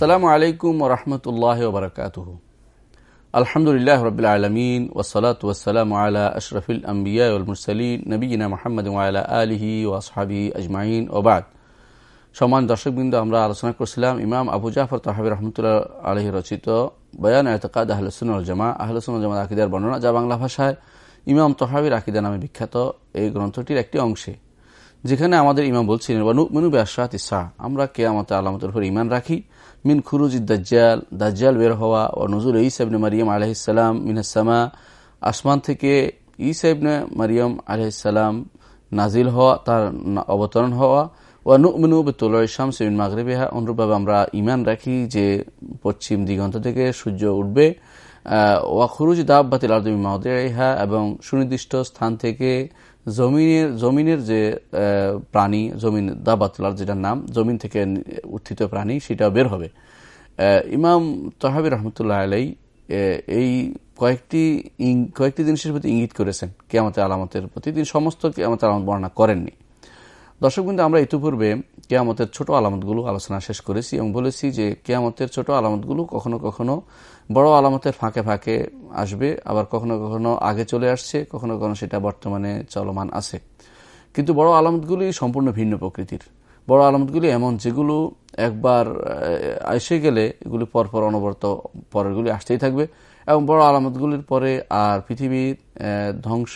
আসসালামু আলাইকুম ওরহমতুল্লাহ ওবরকাতুহ আলহামদুলিল্লাহ রবিল আলমিন ওসলাত ওসালাম আলা আশরফিল আম্বিয়া মুরসলিন নবীনা মোহাম্মদ ওয়ালা আলিহি ওয়াসহাবি আজমাইন ওবাদ সমান দর্শকবৃন্দ, আমরা আলোচনা করছিলাম ইমাম আবু জাফর তাহাবি রহমতুল্লাহ আলহি রচিত বয়ান এতকাদ আহলসুল জামা আহলসুল জামা আকিদার বর্ণনা, যা বাংলা ভাষায় ইমাম তহাবির আকিদা নামে বিখ্যাত এই গ্রন্থটির একটি অংশে। যেখানে আমাদের ইমাম বলছিলেন মেনু ব্যাসাত ইসা আমরা কে আমাদের আলামতের উপর ইমান রাখি। মিন খুরুজ দাজ্জাল দাজ্জাল বের হওয়া ও নজরুল ইসাবনে মারিয়াম আলহিসাম মিনাসামা আসমান থেকে ইসাবনে মারিয়াম আলহিসাম নাজিল হওয়া, তার অবতরণ হওয়া। ও নুমিনু বেতুল শামস বিন মাগরিবেহা অনুরূপভাবে আমরা ইমান রাখি যে পশ্চিম দিগন্ত থেকে সূর্য উঠবে। ওয়া খুরুজ দাব্বাতিল আর্দমি মাহদেহা এবং সুনির্দিষ্ট স্থান থেকে জমিনের জমিনের যে প্রাণী, জমিন দাবাতলার যেটার নাম, জমিন থেকে উত্থিত প্রাণী, সেটা বের হবে। ইমাম তহাবি রহমতুল্লাহ আলাই এই কয়েকটি কয়েকটি জিনিসের প্রতি ইঙ্গিত করেছেন কেয়ামতের আলামতের প্রতি। তিনি সমস্ত কেয়ামতের আলামত বর্ণনা করেননি। দর্শক কিন্তু আমরা ইতিপূর্বে কেয়ামতের ছোট আলামতগুলো আলোচনা শেষ করেছি এবং বলেছি যে কেয়ামতের ছোট আলামতগুলো কখনো কখনো বড় আলামতের ফাঁকে ফাঁকে আসবে, আবার কখনো কখনো আগে চলে আসছে, কখনো কখনো সেটা বর্তমানে চলমান আছে। কিন্তু বড় আলামতগুলি সম্পূর্ণ ভিন্ন প্রকৃতির। বড় আলামতগুলি এমন যেগুলো একবার এসে গেলে এগুলি পরপর অনবরত পরেরগুলি আসতেই থাকবে এবং বড় আলামতগুলির পরে আর পৃথিবীর ধ্বংস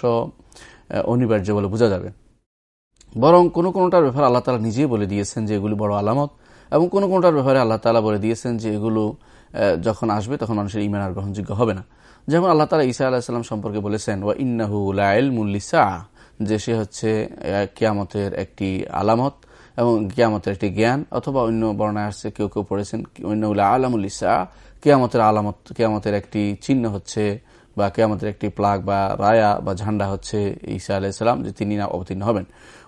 অনিবার্য বলে বোঝা যাবে। বরং কোনো কোনোটার ব্যাপারে আল্লাহ তালা নিজেই বলে দিয়েছেন যে এগুলি বড় আলামত এবং কোনো কোনোটার ব্যাপারে আল্লাহ তালা বলে দিয়েছেন যে এগুলো যখন আসবে তখন মানুষের ইমান আর গ্রহণযোগ্য হবে না। যেমন আল্লাহ তালা ঈসা আলাহিসাল্লাম সম্পর্কে বলেছেন, ওয়া ইন্নাহু মুল্লিসা যে সে হচ্ছে কিয়ামতের একটি আলামত এবং কিয়ামতের একটি জ্ঞান। অথবা অন্য বর্ণায় আসছে, কেউ কেউ পড়েছেন অন্য ইন্নাউল্লাহ আলামুল্লিসা কিয়ামতের আলামত, কিয়ামতের একটি চিহ্ন হচ্ছে বা কেয়ামতের একটি প্লাগ বা রায়া বা ঝান্ডা হচ্ছে ঈসা আলাইসালাম যে তিনি না অবতীর্ণ হবেন।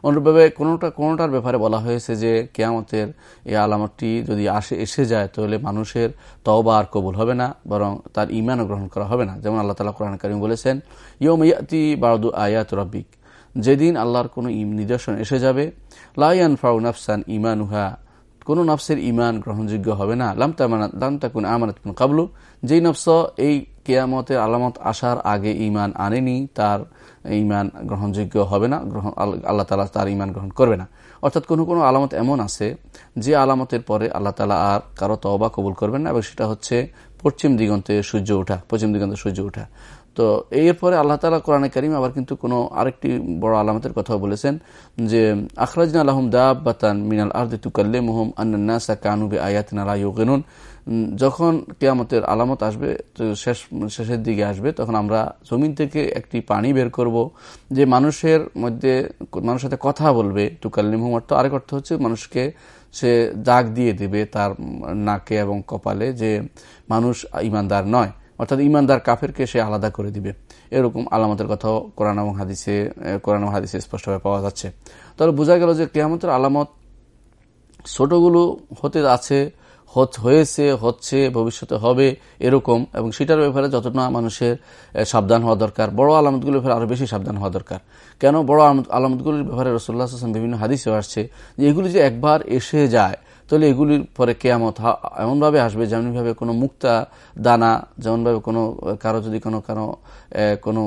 অনুরূপভাবে কোনোটা কোনোটার ব্যাপারে বলা হয়েছে যে কেয়ামতের এই আলামতটি যদি আসে, এসে যায়, তাহলে মানুষের তওবা আর কবুল হবে না, বরং তার ইমানও গ্রহণ করা হবে না। যেমন আল্লাহ তালা কোরআন করিম বলেছেন ইয়ম ইয়াতি বারদু আয়াত রব্বিক যেদিন আল্লাহর কোনো নিদর্শন এসে যাবে। লাইয়ান ফাউ নাফসান ইমানুহা কোনো নফসের ইমান গ্রহণযোগ্য হবে না। লামতাকুন আমানত কোন কাবলু যেই নফস এই কেয়ামতের আলামত আসার আগে ইমান আনেনি, তার ইমান গ্রহণযোগ্য হবে না আল্লাহ তালা তার ইমান গ্রহণ করবে না। অর্থাৎ কোনো কোনো আলামত এমন আছে, যে আলামতের পরে আল্লাহ তালা আর কারও তওবা কবুল করবেন না, এবং সেটা হচ্ছে পশ্চিম দিগন্তে সূর্য ওঠা, পশ্চিম দিগন্তে সূর্য ওঠা। তো এরপরে আল্লাহ তালা কোরআনে করিম আবার কিন্তু কোনো আরেকটি বড় আলামতের কথা বলেছেন, যে আখরাজিন আলহম দাবাতান মিনাল আর্দি তুকাল্লে মোহম আন্নাসা কানুবে আয়াতিন আলা ইউগেনুন। যখন কেয়ামতের আলামত আসবে শেষ, শেষের দিকে আসবে, তখন আমরা জমিন থেকে একটি পানি বের করব, যে মানুষের মধ্যে মানুষের সাথে কথা বলবে। তুকাল্লিমহুম অর্থ, আরেক অর্থ হচ্ছে মানুষকে সে দাগ দিয়ে দেবে তার নাকে এবং কপালে যে মানুষ ইমানদার নয়। অর্থাৎ ইমানদার কাফেরকে সে আলাদা করে দিবে। এরকম আলামতের কথাও কোরআন এবং হাদিসে কোরআন এবং হাদিসে স্পষ্টভাবে পাওয়া যাচ্ছে। তবে বোঝা গেল যে কেয়ামতের আলামত ছোটগুলো হতে আছে হয়েছে, হচ্ছে, ভবিষ্যতে হবে এরকম। এবং সেটার ব্যাপারে যতটা মানুষের সাবধান হওয়া দরকার, বড় আলামতগুলোর ব্যাপারে আরও বেশি সাবধান হওয়া দরকার। কেন বড় আলামতগুলির ব্যাপারে রসুল্লাহ হাসান বিভিন্ন হাদিসেও আসছে যে এগুলি যে একবার এসে যায়, তাহলে এগুলির পরে কেয়ামত এমনভাবে আসবে যেমনভাবে কোনো মুক্তা দানা, যেমনভাবে কোনো কারও যদি কোনো, কারও কোনো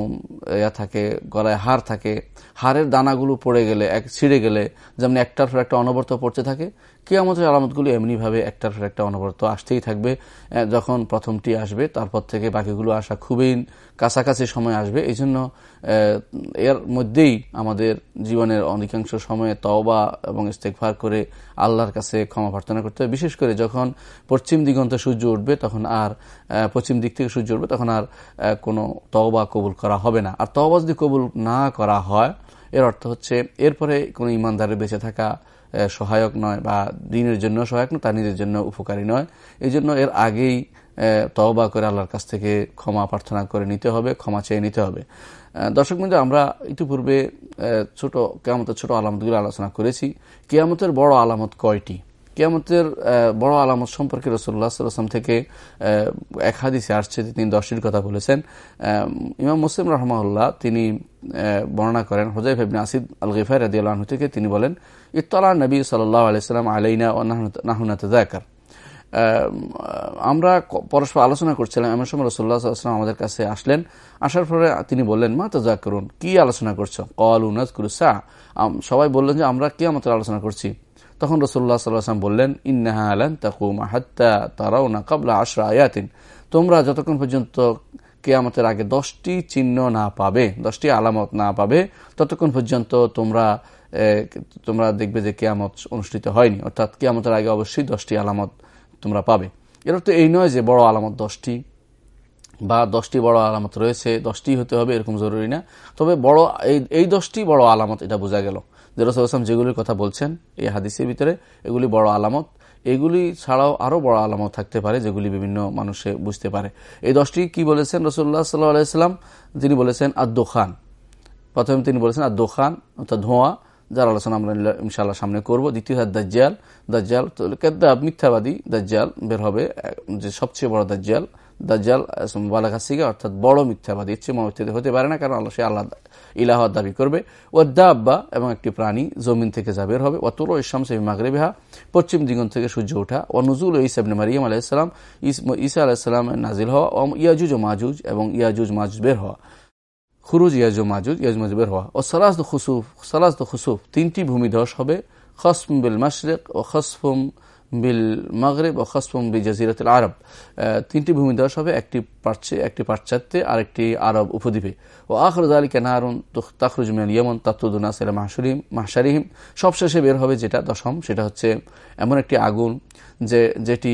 ইয়া থাকে, গলায় হার থাকে হারের দানাগুলো পড়ে গেলে, এক ছিঁড়ে গেলে, যেমন একটার পর একটা অনবরত পড়তে থাকে কেয়ামতের আলামতগুলো এমনিভাবে একটার পর একটা অনবরত আসতেই থাকবে। যখন প্রথমটি আসবে, তারপর থেকে বাকিগুলো আসা খুবই কাছাকাছি সময় আসবে। এই জন্য এর মধ্যেই আমাদের জীবনের অধিকাংশ সময়ে তওবা এবং ইস্তেকফার করে আল্লাহর কাছে ক্ষমা প্রার্থনা করতে হবে। বিশেষ করে যখন পশ্চিম দিগন্তে সূর্য উঠবে, তখন আর পশ্চিম দিক থেকে সূর্য উঠবে, তখন আর কোনো তওবা কবুল করা হবে না। আর তওবা যদি কবুল না করা হয়, এর অর্থ হচ্ছে, এরপরে কোনো ইমানদারের বেঁচে থাকা সহায়ক নয় বা দিনের জন্য সহায়ক নয়, তা নিজের জন্য উপকারী নয়। এই জন্য এর আগেই তওবা করে আল্লাহর কাছ থেকে ক্ষমা প্রার্থনা করে নিতে হবে, ক্ষমা চেয়ে নিতে হবে। দর্শক বিন্দু, আমরা ইতিপূর্বে ছোট, কেয়ামতের ছোট আলামতগুলো আলোচনা করেছি। কেয়ামতের বড় আলামত কয়টি? কেয়ামতের বড় আলামত সম্পর্কে রসুল্লাহ সাল্লাম থেকে এক হাদিসে আসছে তিনি দশটির কথা বলেছেন। ইমাম মুসলিম রহমাউল্লাহ তিনি বর্ণনা করেন হোজাই ফেবিন আসিদ আল গিফাই রাদি থেকে তিনি বলেন, ইত্তলা নবী সাল্লাহ আলাইসালাম আলাইনা ও নাহুনাত জাকার আমরা পরস্পর আলোচনা করছিলাম, এমন সময় রসুল্লাহ আসলাম আমাদের কাছে আসলেন। আসার পরে তিনি বললেন, মা তো যা করুন কি আলোচনা করছ? কল উনাজ কুরুসা সবাই বললেন যে, আমরা কি আমাদের আলোচনা করছি। তখন রসুল্লাহ সাল্লাম বললেন, ইন্নাহা আলান তাকুমা তারাও না কাবলা আশরা আয়াতিন। তোমরা যতক্ষণ পর্যন্ত কেয়ামতের আগে দশটি চিহ্ন না পাবে, দশটি আলামত না পাবে, ততক্ষণ পর্যন্ত তোমরা তোমরা দেখবে যে কেয়ামত অনুষ্ঠিত হয়নি। অর্থাৎ কেয়ামতের আগে অবশ্যই দশটি আলামত তোমরা পাবে। এর তো এই নয় যে বড় আলামত দশটি বা দশটি বড় আলামত রয়েছে, দশটি হতে হবে এরকম জরুরি না। তবে বড়, এই এই দশটি বড় আলামত এটা বোঝা গেল। যে রসুলাম যেগুলির কথা বলছেন, এই হাদিসের ভিতরে এগুলি বড় আলামত। এগুলি ছাড়াও আরও বড় আলামত থাকতে পারে যেগুলি বিভিন্ন মানুষে বুঝতে পারে। এই দশটি কি বলেছেন? রসুল্লাহ সাল্লাহ আলাইসাল্লাম তিনি বলেছেন খান প্রথমে তিনি বলেছেন আদ্দো খান অর্থাৎ ধোঁয়া, যার আলোচনা আমরা ইনশাল্লাহ সামনে করব। দ্বিতীয় হাত দাজ্জাল। দাজ্জাল কেদ্দাব, মিথ্যাবাদী দাজ্জাল বের হবে, যে সবচেয়ে বড় দাজ্জাল। দাজ্জাল বালাঘাসিগা অর্থাৎ বড় মিথ্যাবাদী, ইচ্ছে মমিথ্যাদি হতে পারে না, কারণ আল্লাহ সে আল্লাহ ইলাহ দাবি করবে। ও দাব্বা, এবং একটি প্রাণী জমিন থেকে যা বের হবে তোর ইসলাম সেবি মাগরেবিহা, পশ্চিম দিগন থেকে সূর্য ওঠা। ও নজুল ইসাবনে মারিয়াম আলাইসালাম ইসা আলাহিসাল্লামের নাজিল হওয়া। ও ইয়াজুজ ও মাজুজ, এবং ইয়াজুজ মাজুজ বের হওয়া। খুরুজ ইয়াজ মাজুজ ইয়াজ মাজুজ বের হওয়া। ও সালাস খুসুফ সালাস খুসুফ, তিনটি ভূমিধস হবে। খসম বিল মাশরেক ও খসফুম বিল মাগরেব ও বি জাজিরাতুল আরব। তিনটি ভূমিধস হবে, একটি পার্শ্বে, একটি পাশ্চাত্যে আর একটি আরব উপদ্বীপে। ও আখরুজ আলী কেনারুন তাখরুজ মিয়াল ইয়মন তাত্তুদুনা সেলা মাহসুরিম মাহসারিহিম সবশেষে বের হবে যেটা দশম, সেটা হচ্ছে এমন একটি আগুন যে যেটি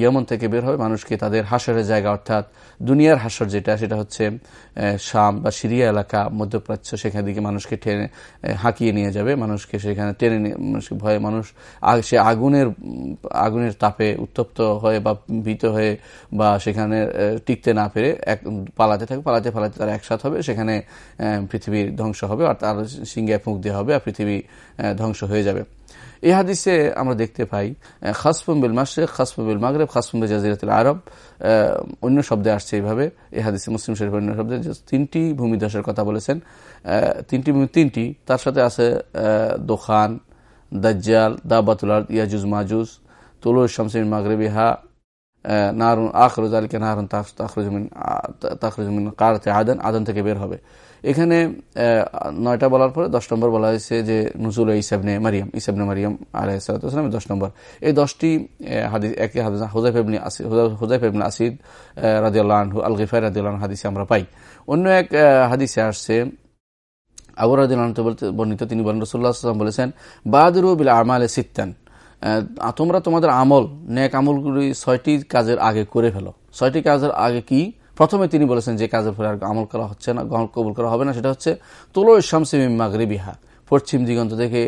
ইয়মন থেকে বের হবে মানুষকে তাদের হাসরের জায়গা, অর্থাৎ দুনিয়ার হাসর যেটা, সেটা হচ্ছে শাম বা সিরিয়া এলাকা, মধ্যপ্রাচ্য, সেখান দিকে মানুষকে টেনে হাঁকিয়ে নিয়ে যাবে। মানুষকে সেখানে টেনে মানুষকে ভয়ে মানুষ সে আগুনের আগুনের তাপে উত্তপ্ত হয়ে বা ভীত হয়ে বা সেখানে টিকতে না পেরে এক, পালাতে থাকবে। পালাতে পালাতে তারা একসাথ হবে। সেখানে পৃথিবীর ধ্বংস হবে আর তার সিংহে ফুঁক দেওয়া হবে আর পৃথিবী ধ্বংস হয়ে যাবে। এই হাদিসে আমরা দেখতে পাই খাসফুম বিল মাসরেক খাসফুম বিল মাগরেব খাসফুম বিল জাজিরাতুল আরব। অন্য শব্দে আসছে এইভাবে, এই হাদিসে মুসলিম শরীফ অন্য শব্দে তিনটি ভূমিধসের কথা বলেছেন। তিনটি তিনটি, তার সাথে আছে দোখান, দাজ্জাল, দাবাতুল ইয়াজুজ, মাজুজ, তুলুর শামসিন মাগরেবিহা নারুন আখরুজ আলীকে নারুন তাখরুজমিন তাখরুজমিন কারতে আদান আদান থেকে বের হবে। এখানে নয়টা বলার পরে দশ নম্বর বলা হয়েছে যে নজুল ইসাবনে মারিয়াম ইসাবনে মারিয়াম আলাইসালাম দশ নম্বর। এই দশটি হাদিস, একে হুজাইফ ইবনে আসিদ আসিদ আনহু আল গিফার রাদিয়াল্লাহ হাদিসে আমরা পাই। অন্য এক হাদিসে আসছে, আবু বলতে বর্ণিত, তিনি বলেন রসুল্লাহ আসলাম বলেছেন, বাদরু বিল আমালে সিত্তান। তোমরা তোমাদের আমল, নেক আমলগুলি ছয়টি কাজের আগে করে ফেলো। ছয়টি কাজের আগে কি? প্রথমে তিনি বলেছেন যে কাজের ফলে আর আমল করা হচ্ছে না কবুল করা হবে না, সেটা হচ্ছে তোলো শামসিম মাগরে বিহা পশ্চিম দিগন্ত থেকে,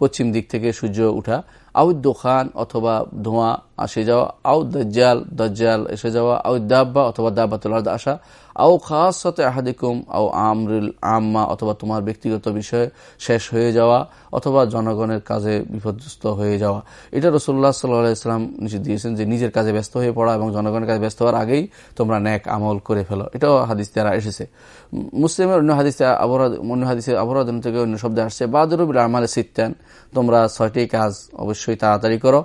পশ্চিম দিক থেকে সূর্য উঠা, আউদ দোকান অথবা ধোঁয়া আসে যাওয়া আউ দজ্জাল দজ্জাল এসে যাওয়া আউ দাব্বা অথবা দাব্বাতুল আসা আও খাসতে আহাদিকুম, আও আমরুল, আম্মা, অথবা তোমার ব্যক্তিগত বিষয়ে শেষ হয়ে যাওয়া, অথবা জনগণের কাজে বিপর্যস্ত হয়ে যাওয়া। এটা রসুল্লাহ সাল্লাহাম নিষেধ দিয়েছেন যে নিজের কাজে ব্যস্ত হয়ে পড়া এবং জনগণের কাজে ব্যস্ত হওয়ার আগেই তোমরা ন্যাক আমল করে ফেলো। এটাও হাদিস দ্বারা এসেছে। মুসলিমের অন্য হাদিসে অবরাধ অন্য হাদিসে অবরাধ থেকে অন্য শব্দে আসছে, বাদরুবিল আমালে সিত্তান, তোমরা ছয়টি কাজ অবশ্যই তাড়াতাড়ি করো।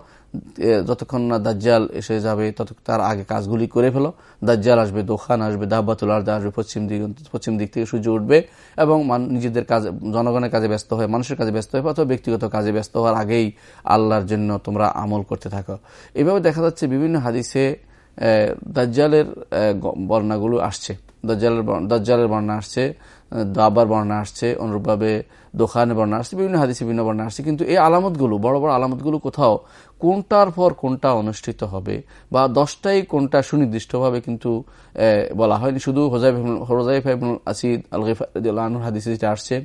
যতক্ষণ না দাজ্জাল এসে যাবে তত তার আগে কাজগুলি করে ফেলো। দাজ্জাল আসবে দোকান আসবে দাব্বাতুল আর্দা আসবে, পশ্চিম দিক পশ্চিম দিক থেকে সূর্য উঠবে এবং নিজেদের কাজে জনগণের কাজে ব্যস্ত হয়ে, মানুষের কাজে ব্যস্ত হয়ে, অথবা ব্যক্তিগত কাজে ব্যস্ত হওয়ার আগেই আল্লাহর জন্য তোমরা আমল করতে থাকো। এভাবে দেখা যাচ্ছে বিভিন্ন হাদিসে দাজ্জালের বর্ণাগুলো আসছে। দাজ্জালের দাজ্জালের বর্ণা আসছে দাবার বর্ণনা আসছে, অনুরূপভাবে দোকানে বর্ণনা আসছে, বিভিন্ন হাদিসে বিভিন্ন বর্ণনা আসছে, কিন্তু এই আলামতগুলো, বড় বড় আলামতগুলো কোথাও, কোনটার পর কোনটা অনুষ্ঠিত হবে? বা দশটাই কোনটা সুনির্দিষ্টভাবে কিন্তু বলা হয়নি। শুধু হোজাইফ আসিদ আল আলগিফানুর হাদিসে যেটা আসছে,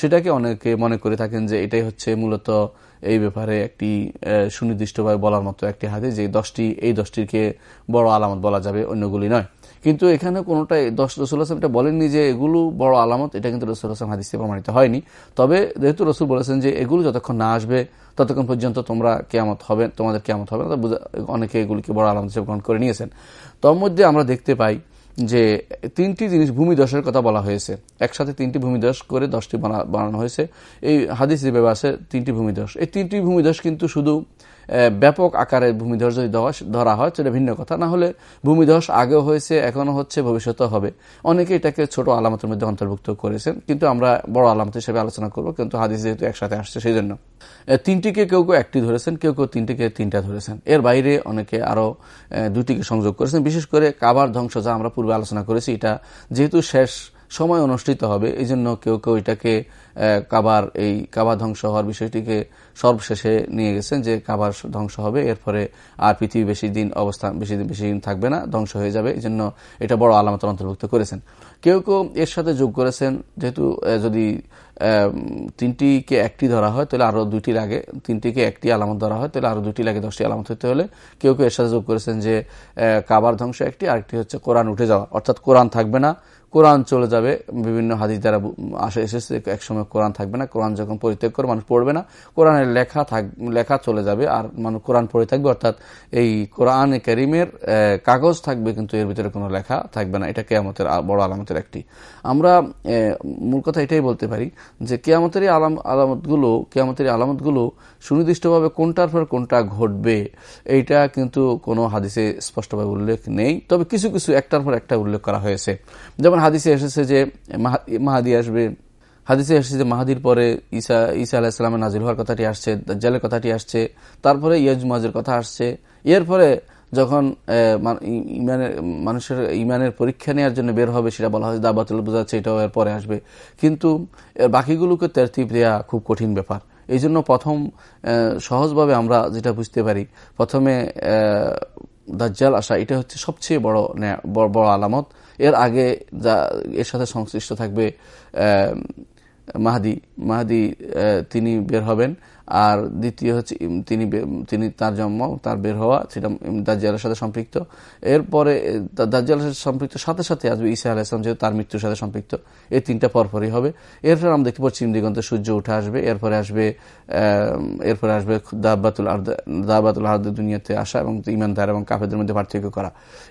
সেটাকে অনেকে মনে করে থাকেন যে এটাই হচ্ছে মূলত এই ব্যাপারে একটি সুনির্দিষ্টভাবে বলার মতো একটি হাদিস, যে দশটি, এই দশটিকে বড় আলামত বলা যাবে, অন্যগুলি নয়। কিন্তু এখানে কোনোটাই, দশ রসুল আসলাম এটা বলেননি যে এগুলো বড় আলামত, এটা কিন্তু রসুল আসলাম হাদিসে প্রমাণিত হয়নি। তবে যেহেতু রসুল বলেছেন যে এগুলো যতক্ষণ না আসবে, ততক্ষণ পর্যন্ত তোমরা কেয়ামত হবে, তোমাদের কেয়ামত হবে না অনেকে এগুলিকে বড় আলামত হিসেবে গ্রহণ করে নিয়েছেন। তোর মধ্যে আমরা দেখতে পাই যে তিনটি জিনিস ভূমিদশের কথা বলা হয়েছে। একসাথে তিনটি ভূমিদশ করে দশটি বানানো হয়েছে। এই হাদিস যেভাবে আছে, তিনটি ভূমিদশ এই তিনটি ভূমিদশ কিন্তু শুধু ব্যাপক আকারে ভূমিধস যদি ধরা হয়, সেটা ভিন্ন কথা। না হলে ভূমিধস আগেও হয়েছে এখনও হচ্ছে ভবিষ্যতে হবে। অনেকে এটাকে ছোট আলামতের মধ্যে অন্তর্ভুক্ত করেছেন, কিন্তু আমরা বড় আলামত হিসেবে আলোচনা করব, কিন্তু হাদিস যেহেতু একসাথে আসছে সেই জন্য তিনটিকে কেউ কেউ একটি ধরেছেন, কেউ কেউ তিনটিকে তিনটা ধরেছেন। এর বাইরে অনেকে আরও দুটিকে সংযোগ করেছেন। বিশেষ করে কাবার ধ্বংস যা আমরা পূর্বে আলোচনা করেছি, এটা যেহেতু শেষ সময় অনুষ্ঠিত হবে এই জন্য কেউ কেউ এটাকে কাবার, এই কাবা ধ্বংস হওয়ার বিষয়টিকে সর্বশেষে নিয়ে গেছেন যে কাবার ধ্বংস হবে, এরপরে আর পৃথিবী বেশি দিন অবস্থান, বেশি দিন বেশি দিন থাকবে না, ধ্বংস হয়ে যাবে এই জন্য এটা বড় আলামতের অন্তর্ভুক্ত করেছেন। কেউ কেউ এর সাথে যোগ করেছেন, যেহেতু যদি তিনটিকে একটি ধরা হয়, তাহলে আরও দুইটির আগে তিনটিকে একটি আলামত ধরা হয়, তাহলে আরও দুইটি লাগে, দশটি আলামত হতে হলে কেউ কেউ এর সাথে যোগ করেছেন যে কাবার ধ্বংস একটি, আরেকটি হচ্ছে কোরআন উঠে যাওয়া। অর্থাৎ কোরআন থাকবে না, কোরআন চলে যাবে, বিভিন্ন হাদিস দ্বারা আসে, এসেছে একসময় কোরআন থাকবে না, কোরআন যখন পরিত্যাগ করে মানুষ পড়বে না, কোরআনের লেখা থাক, লেখা চলে যাবে আর মানুষ কোরআন পড়ে থাকবে, অর্থাৎ এই কোরআন করিমের কাগজ থাকবে কিন্তু এর ভিতরে কোনো লেখা থাকবে না। এটা কেয়ামতের বড় আলামতের একটি। আমরা মূল কথা এটাই বলতে পারি যে কেয়ামতের আলাম, আলামতগুলো কেয়ামতের আলামতগুলো সুনির্দিষ্টভাবে কোনটার পর কোনটা ঘটবে, এইটা কিন্তু কোনো হাদিসে স্পষ্টভাবে উল্লেখ নেই। তবে কিছু কিছু একটার পর একটা উল্লেখ করা হয়েছে। যেমন হাদিসে এসেছে যে মাহাদি আসবে হাদিসে এসেছে যে মাহাদির পরে ঈসা ঈসা আলাহিসামের নাজির হওয়ার কথাটি আসছে, দাজ্জালের কথাটি আসছে, তারপরে ইয়াজমাজের কথা আসছে। এরপরে যখন ইমানের, মানুষের ইমানের পরীক্ষা নেওয়ার জন্য বের হবে, সেটা বলা হয় দাবাতুল বোঝাচ্ছে এটাও এর পরে আসবে। কিন্তু বাকিগুলোকে তেরতিব দেওয়া খুব কঠিন ব্যাপার। এই জন্য প্রথম সহজভাবে আমরা যেটা বুঝতে পারি, প্রথমে দাজ্জাল আসা, এটা হচ্ছে সবচেয়ে বড় বড় আলামত। এর আগে যা, এর সাথে সংশ্লিষ্ট থাকবে মাহাদি মাহাদি তিনি বের হবেন। আর দ্বিতীয় হচ্ছে তিনি তিনি তার জন্ম, তার বের হওয়া, সেটা দাজ্জালের সাথে সম্পৃক্ত। এরপরে দাজ্জালের সাথে সম্পৃক্ত, সাথে সাথে আসবে ঈসা আলাহ ইসলাম যেহেতু তার মৃত্যুর সাথে সম্পৃক্ত। এই তিনটা পরপরই হবে। এরপরে আমরা দেখতে পশ্চিম দিগন্তে সূর্য উঠে আসবে। এরপরে আসবে এরপরে আসবে দাবাতুল দাবাতুল আর্দ দুনিয়াতে আসা এবং ইমানদার এবং কাফেদের মধ্যে পার্থক্য করা।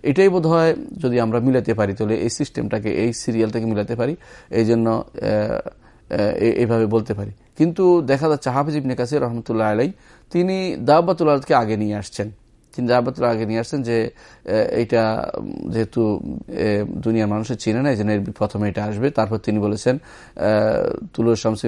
এটাই বোধ হয় যদি আমরা মিলাতে পারি, তাহলে এই সিস্টেমটাকে এই সিরিয়ালটাকে মিলাতে পারি। এই জন্য এইভাবে বলতে পারি। কিন্তু দেখা যাচ্ছে হাফিজ ইবনে কাসির রহমতুল্লাহ আলাই তিনি দাওয়াতুল্লাহকে আগে নিয়ে আসছেন। তিনি দাওয়াতুল্লাহ আগে নিয়ে আসছেন যে এইটা যেহেতু দুনিয়ার মানুষের চিনে না এই জন্য প্রথমে এটা আসবে। তারপর তিনি বলেছেন তুলুর শামসি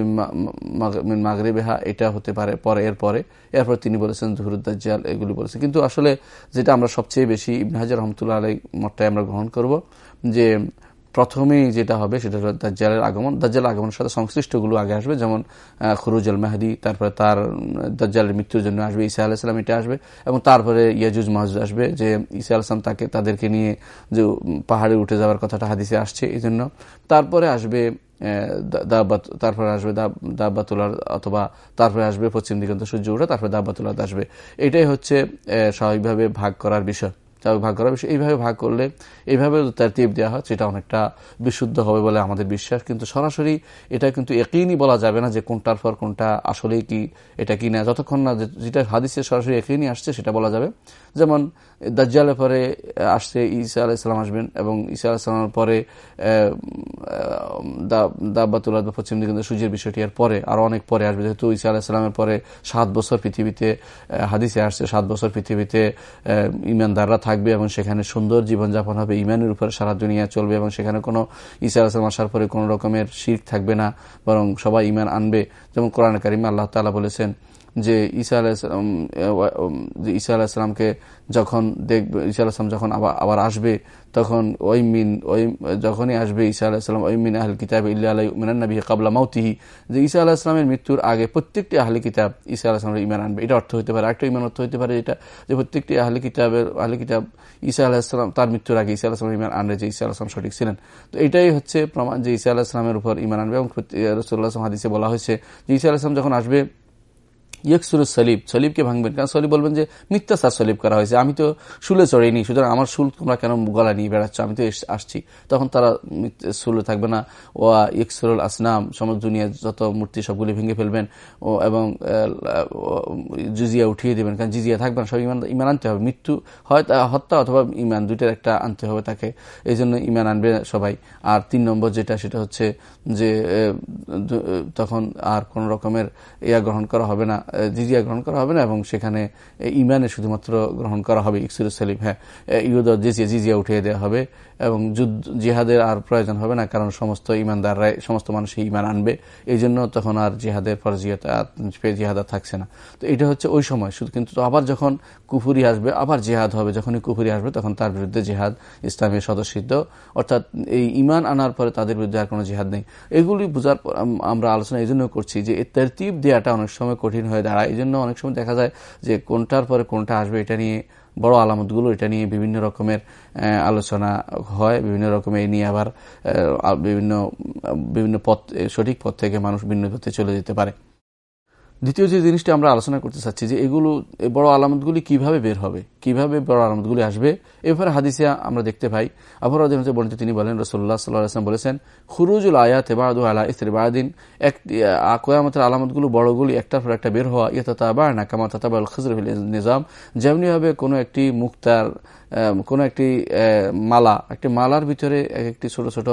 মাগরে বেহা এটা হতে পারে পরে, এর পরে। এরপর তিনি বলেছেন জহুরুদ্দাজ্জাল এগুলি বলেছেন। কিন্তু আসলে যেটা আমরা সবচেয়ে বেশি ইবনে হাজার রহমতুল্লাহ আলাই মতটাই আমরা গ্রহণ করব, যে প্রথমেই যেটা হবে সেটা হলো দাজ্জালের আগমন। দাজ্জালের আগমনের সাথে সংশ্লিষ্টগুলো আগে আসবে, যেমন খুরুজ আল মেহাদি তারপরে তার, দাজ্জালের মৃত্যুর জন্য আসবে ইসা আলাহিসাম এটা আসবে। এবং তারপরে ইয়াজুজ মাহুজ আসবে, যে ইসা আলাহিসাম তাকে, তাদেরকে নিয়ে যে পাহাড়ে উঠে যাওয়ার কথাটা হাদিসে আসছে এই জন্য তারপরে আসবে তারপরে আসবে দাব্বাতুলার অথবা তারপরে আসবে পশ্চিম দিগন্ত সূর্য উঠে, তারপরে দাব্বাতুলার আসবে। এটাই হচ্ছে স্বাভাবিকভাবে ভাগ করার বিষয়। ভাগ করা বিষয় এইভাবে ভাগ করলে এইভাবে তার টিপ দেওয়া হয়, সেটা অনেকটা বিশুদ্ধ হবে বলে আমাদের বিশ্বাস। কিন্তু সরাসরি এটা কিন্তু একইনই বলা যাবে না যে কোনটার পর কোনটা আসলেই কি, এটা কি না। যতক্ষণ না যেটা হাদিসে সরাসরি একইনই আসছে, সেটা বলা যাবে। যেমন দাজ্জালের পরে আসছে ঈসা আলাইসালাম আসবেন এবং ঈসা আলাইসালামের পরে দাব্বাতুল্লাহ পশ্চিম দিকে সূর্যের বিষয়টি এর পরে, আরও অনেক পরে আসবে। যেহেতু ঈসা আলাহিসাল্লামের পরে সাত বছর পৃথিবীতে হাদিসে আসছে, সাত বছর পৃথিবীতে ইমানদাররা থাকবে এবং সেখানে সুন্দর জীবনযাপন হবে। ইমানের উপরে সারা দুনিয়া চলবে এবং সেখানে কোনো ইসার আসলাম আসার পরে কোনো রকমের শির থাকবে না, বরং সবাই ইমান আনবে। যেমন কোরআন কারিমা আল্লাহ তালা বলেছেন যে ঈসা আলাহিসাম ঈসা আলাহিসামকে যখন দেখবে ঈসা আলাহিসাম যখন আবার আবার আসবে তখন ওই মিন ওই যখনই আসবে ঈসা আলাহিসাম ওই মিন আহল কিতাব ইল্লা আলাই মিনান্নবী কাবলা মাউতিহি যে ঈসা আলাহিসামের মৃত্যুর আগে প্রত্যেকটি আহলি কিতাব ঈসা আলাহিসামের ইমান আনবে এটা অর্থ হতে পারে একটা ইমান অর্থ হতে পারে এটা যে প্রত্যেকটি আহলি কিতাবের আহলি কিতাব ঈসা আলাহিসাম তার মৃত্যুর আগে ঈসা আলাহিসামের ইমান আনবে যে ঈসা আলাহিসাম সঠিক ছিলেন তো এটাই হচ্ছে প্রমাণ যে ঈসা আলাহিসামের উপর ইমান আনবে এবং রসুল্লাহ হাদিসে বলা হয়েছে যে ঈসা আলাহিসাম যখন আসবে ইয়কসুর সলিব, সলিবকে ভাঙবেন কারণ সলিব বলবেন যে মিথ্যাচার সলিব করা হয়েছে। আমি তো শুলে চড়েনি, সুতরাং আমার শুল তোমরা কেন গলা নিয়ে বেড়াচ্ছ? আমি তো আসছি। তখন তারা শুলে থাকবে না। ও ইকসুরুল আসনাম, সমস্ত দুনিয়া যত মূর্তি সবগুলি ভেঙে ফেলবেন, ও এবং জুজিয়া উঠিয়ে দেবেন। কারণ জিজিয়া থাকবে না, সব ইমান ইমান আনতে হবে। মৃত্যু হয় হত্যা অথবা ইমান, দুইটার একটা আনতে হবে তাকে। এই জন্য ইমান আনবে সবাই। আর তিন নম্বর যেটা, সেটা হচ্ছে যে তখন আর কোন রকমের ইয়া গ্রহণ করা হবে না। জিজিয়া গ্রহণ করা হবে না, এবং সেখানে ইমানে শুধুমাত্র গ্রহণ করা হবে ইকসুর সালিম হ্যাঁ ইউদ জিজিয়া জিজিয়া উঠিয়ে দেওয়া হবে এবং যুদ্ধ, জিহাদের আর প্রয়োজন হবে না, কারণ সমস্ত ইমানদাররাই, সমস্ত মানুষই ইমান আনবে। এই জন্য তখন আর জিহাদের ফরজিয়তা জিহাদ থাকছে না। তো এটা হচ্ছে ওই সময়, শুধু কিন্তু আবার যখন কুফুরি আসবে, আবার জেহাদ হবে। যখনই কুফুরি আসবে, তখন তার বিরুদ্ধে জেহাদ ইসলামের সদস্যিত অর্থাৎ এই ইমান আনার পরে তাদের বিরুদ্ধে আর কোনো জেহাদ নেই। এগুলি বোঝার পর আমরা আলোচনা এই জন্য করছি যে, এই তেরতিব দেওয়াটা অনেক সময় কঠিন হয়ে দাঁড়ায়। এই জন্য অনেক সময় দেখা যায় যে, কোনটার পরে কোনটা আসবে, এটা নিয়ে বড় আলামতগুলো, এটা নিয়ে বিভিন্ন রকমের আলোচনা হয়, বিভিন্ন রকমের এই নিয়ে আবার বিভিন্ন বিভিন্ন পথ সঠিক পথ থেকে মানুষ ভিন্ন পথে চলে যেতে পারে। দ্বিতীয় যে জিনিসটি আমরা আলোচনা করতে চাচ্ছি যে এগুলো বড় আলামতগুলি কীভাবে বের হবে? কীভাবে বড় আলামতগুলি আসবে? এবারে হাদিসিয়া আমরা দেখতে পাই আবহাওয়া বর্ণিত তিনি বলেন রসোল্লা সাল্লাহাম বলেছেন, খুরুজুল আয়াত এবাদু আলা ইস্তের বাদিন। এক কোয়ামতের আলামতগুলো, বড়গুলি একটার পর একটা বের হওয়া ইয়ে তাবা না কামা তাতাবাল খজর নিজাম। যেমনিভাবে কোনো একটি মুক্তার কোনো একটি মালা, একটি মালার ভিতরে একটি ছোট ছোট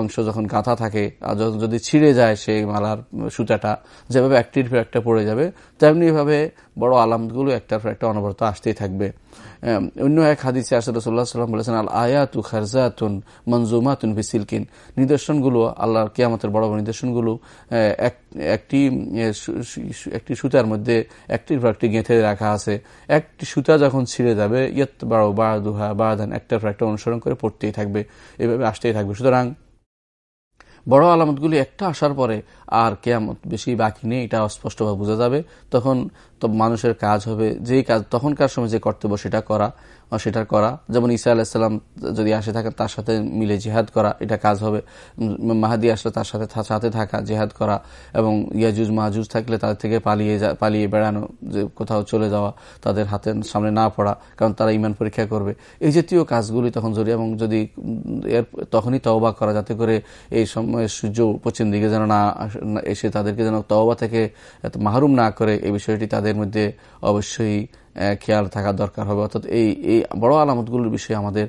অংশ যখন গাঁথা থাকে, আর যদি ছিঁড়ে যায় সেই মালার সুতাটা, যেভাবে একটির পর একটা পড়ে যাবে তেমনিভাবে বড় আলামতগুলো একটার পর একটা অনবরত আসতেই থাকবে। অন্য এক হাদিসে আসাদুল্লাহ সাল্লাম বলেছেন আল আয়াতু খারজাতুন মঞ্জুমাতুন ফিসিলকিন। নিদর্শনগুলো, আল্লাহর কেয়ামতের বড় বড় নিদর্শনগুলো একটি একটি সুতার মধ্যে একটির পর একটি গেঁথে রাখা আছে। একটি সুতা যখন ছিঁড়ে যাবে ইয়ত বাড়ো বা দুহা বা ধান একটার পর একটা অনুসরণ করে পড়তেই থাকবে, এভাবে আসতেই থাকবে। সুতরাং বড় আলামতগুলি একটা আসার পরে আর কেয়ামত বেশি বাকি নেই, এটা অস্পষ্টভাবে বোঝা যাবে। তখন তো মানুষের কাজ হবে, যেই কাজ, তখনকার সময় যে কর্তব্য সেটা করা সেটা করা। যেমন ঈসা আলাহিসাল্লাম যদি আসে থাকেন, তার সাথে মিলে জেহাদ করা, এটা কাজ হবে। মাহাদি আসলে তার সাথে সাথে থাকা, জেহাদ করা এবং ইয়াজুজ মাহাজুজ থাকলে তাদের থেকে পালিয়ে পালিয়ে বেড়ানো, যে কোথাও চলে যাওয়া, তাদের হাতের সামনে না পড়া, কারণ তারা ইমান পরীক্ষা করবে। এই জাতীয় কাজগুলি তখন জরুরি এবং যদি এর, তখনই তওবা করা, যাতে করে এই সময় সূর্য পশ্চিম দিকে যেন না এসে তাদেরকে যেন তওবা থেকে মাহরুম না করে, এই বিষয়টি তাদের মধ্যে অবশ্যই খেয়াল থাকা দরকার হবে। অর্থাৎ এই এই বড় আলামতগুলোর বিষয়ে আমাদের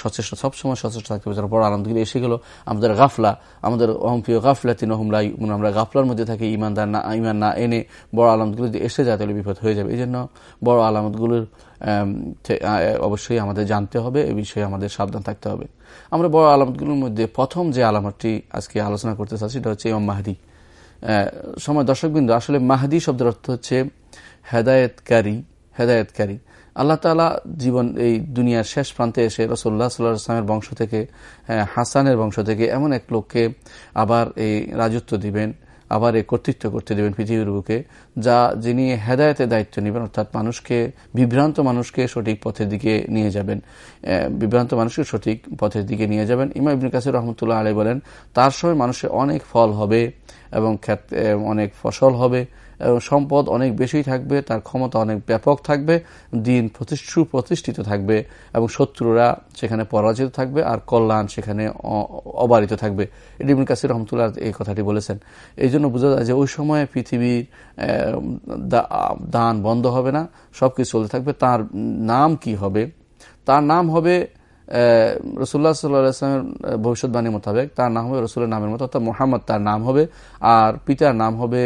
সচেষ্ট, সবসময় সচেষ্ট থাকতে হবে। বড় আলামতগুলো এসে গেল, আমাদের গাফলা, আমাদের অহমপ্রিয় গাফলা তিন হুমলাই আমরা গাফলার মধ্যে থাকি, ইমানদার না, ইমান না এনে বড় আলামতগুলো যদি এসে যায়, তাহলে বিপদ হয়ে যাবে। এই জন্য বড় আলামতগুলোর অবশ্যই আমাদের জানতে হবে, এ বিষয়ে আমাদের সাবধান থাকতে হবে। আমরা বড় আলামতগুলোর মধ্যে প্রথম যে আলামতটি আজকে আলোচনা করতে চাচ্ছি, সেটা হচ্ছে ইমাম মাহাদি। সময় দর্শকবৃন্দ, আসলে মাহাদি শব্দের অর্থ হচ্ছে হেদায়তকারী হেদায়তকারী। আল্লাহ তালা জীবন, এই দুনিয়ার শেষ প্রান্তে এসে রসোল্লা সাল্লাহ আসলামের বংশ থেকে হাসানের বংশ থেকে এমন এক লোককে আবার এই রাজত্ব দিবেন, আবার এই কর্তৃত্ব করতে দেবেন পৃথিবীর বুকে, যা যিনি হেদায়তের দায়িত্ব নেবেন, অর্থাৎ মানুষকে, বিভ্রান্ত মানুষকে সঠিক পথের দিকে নিয়ে যাবেন। বিভ্রান্ত মানুষকে সঠিক পথের দিকে নিয়ে যাবেন। ইমা ইবিন কাসির রহমতুল্লাহ আলী বলেন, তার সময় মানুষের অনেক ফল হবে এবং অনেক ফসল হবে। সম্পদ অনেক বেশি থাকবে, তার ক্ষমতা অনেক ব্যাপক থাকবে, দিন সুপ্রতিষ্ঠিত থাকবে, এবং শত্রুরা সেখানে পরাজিত থাকবে, আর কল্যাণ সেখানে অবারিত থাকবে। ইডিবিন কাসির রহমতুল্লাহ এই কথাটি বলেছেন। এই জন্য বোঝা যায় যে ওই সময়ে পৃথিবীর দান বন্ধ হবে না সব কিছু চলতে থাকবে। তার নাম কি হবে? তার নাম হবে রসুল্লাহ সাল্লাহামের ভবিষ্যৎবাণী মোতাবেক তার নাম হবে, রসুলের নামের মতো অর্থাৎ মোহাম্মদ তার নাম হবে, আর পিতার নাম হবে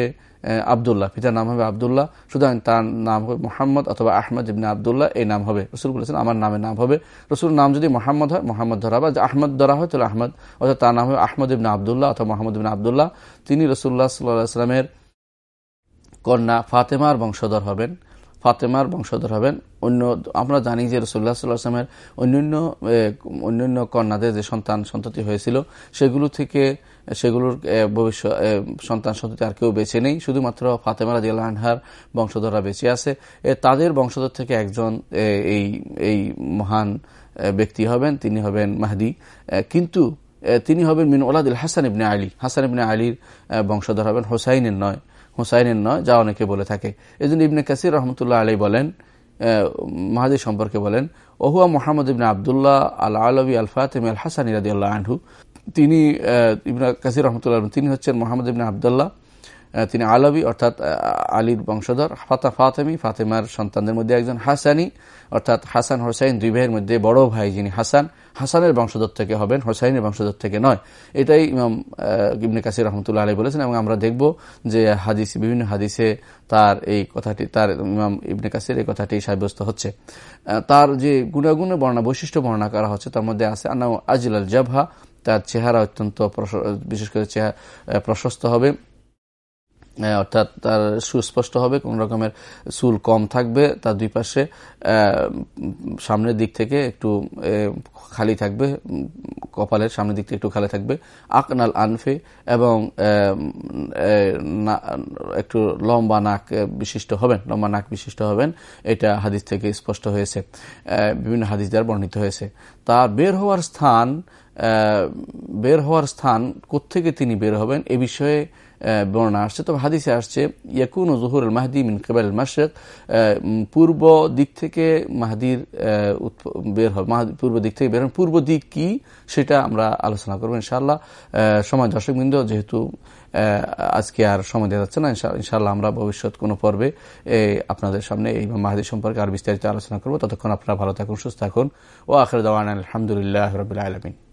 আবদুল্লাহ, পিতার নাম হবে আবদুল্লাহ। সুতরাং তার নাম হবে মোহাম্মদ অথবা আহমদ ইবনে আবদুল্লাহ, এই নাম হবে। রসুল বলেছেন, আমার নামের নাম হবে। রসুল নাম যদি মোহাম্মদ হয়, মোহাম্মদ ধরা বা আহমদ ধরা হয়, তাহলে আহমদ। অর্থাৎ তার নাম হবে আহমদ ইবনে আবদুল্লাহ অথবা মোহাম্মদ ইবিন আবদুল্লাহ। তিনি রসুল্লাহ সাল্লাহ সাল্লামের কন্যা ফাতেমার বংশধর হবেন। ফাতেমার বংশধর হবেন। অন্য, আমরা জানি যে রসুল্লাহ সাল্লাহামের অন্যান্য অন্যান্য কন্যাদের যে সন্তান, সন্ততি হয়েছিল, সেগুলো থেকে সেগুলোর ভবিষ্যৎ সন্তান সন্ততি আর কেউ বেছে নেই। শুধুমাত্র ফাতেমা রাজি আনহার বংশধররা বেঁচে আছে। তাদের বংশধর থেকে একজন এই এই মহান ব্যক্তি হবেন। তিনি হবেন মাহদি। কিন্তু তিনি হবেন মিন ওলাদিল হাসান ইবনে আলী। হাসান ইবনে আলীর বংশধর হবেন হোসাইনের নয়। হোসাইনের নয়, যা অনেকে বলে থাকে। এই জন্য ইবনে কাসির রহমতুল্লাহ আলী বলেন মাহাদি সম্পর্কে বলেন, ওহুয়া মোহাম্মদ ইবনে আবদুল্লাহ আল আলবী আল ফাতেম আল হাসান ইরাদি আল্লাহ আনহু। তিনি ইবনা কাসির রহমতুল্লাহ তিনি হচ্ছেন মোহাম্মদ ইবনে আবদুল্লাহ তিনি আলবী, অর্থাৎ আলীর বংশধর। ফাতা ফাতেমি, ফাতেমার সন্তানদের মধ্যে একজন হাসানি, অর্থাৎ হাসান হোসাইন দুই ভাইয়ের মধ্যে বড় ভাই যিনি হাসান। হাসানের বংশধর থেকে হবেন, হোসাইনের বংশধর থেকে নয়। এটাই ইমাম ইবনে কাসির রহমতুল্লাহ আলী বলেছেন এবং আমরা দেখব যে হাদিস, বিভিন্ন হাদিসে তার এই কথাটি, তার ইমাম ইবনে কাসির এই কথাটি সাব্যস্ত হচ্ছে। তার যে গুণাগুণে বর্ণনা, বৈশিষ্ট্য বর্ণনা করা হচ্ছে, তার মধ্যে আছে আন্না আজিল আল জাভা তার চেহারা অত্যন্ত বিশেষ করে চেহারা প্রশস্ত হবে। অর্থাৎ তার সুস্পষ্ট হবে, কোন রকমের চুল কম থাকবে, তার দুই পাশে সামনের দিক থেকে একটু খালি থাকবে, কপালের সামনের দিক থেকে একটু খালি থাকবে। আকনাল আনফে এবং একটু লম্বা নাক বিশিষ্ট হবেন, লম্বা নাক বিশিষ্ট হবেন, এটা হাদিস থেকে স্পষ্ট হয়েছে বিভিন্ন হাদিস দ্বারা বর্ণিত হয়েছে। তার বের হওয়ার স্থান বের হওয়ার স্থান কোথেকে তিনি বের হবেন, এ বিষয়ে বর্ণনা আসছে। তবে হাদিসে আসছে, ইয়াকুন জহুর মাহদি মিন কেবাল মাসরেক পূর্ব দিক থেকে মাহাদির বের হবে। পূর্ব দিক থেকে বের পূর্ব দিক কি সেটা আমরা আলোচনা করব ইনশাআল্লাহ। সময় দর্শকবৃন্দ যেহেতু আজকে আর সময় দেওয়া যাচ্ছে না ইনশাআল্লাহ আমরা ভবিষ্যৎ কোনো পর্বে আপনাদের সামনে এই মাহাদি সম্পর্কে আর বিস্তারিত আলোচনা করব। ততক্ষণ আপনারা ভালো থাকুন, সুস্থ থাকুন। ও আখর দেওয়ান আলহামদুলিল্লাহ রবিল আলমিন।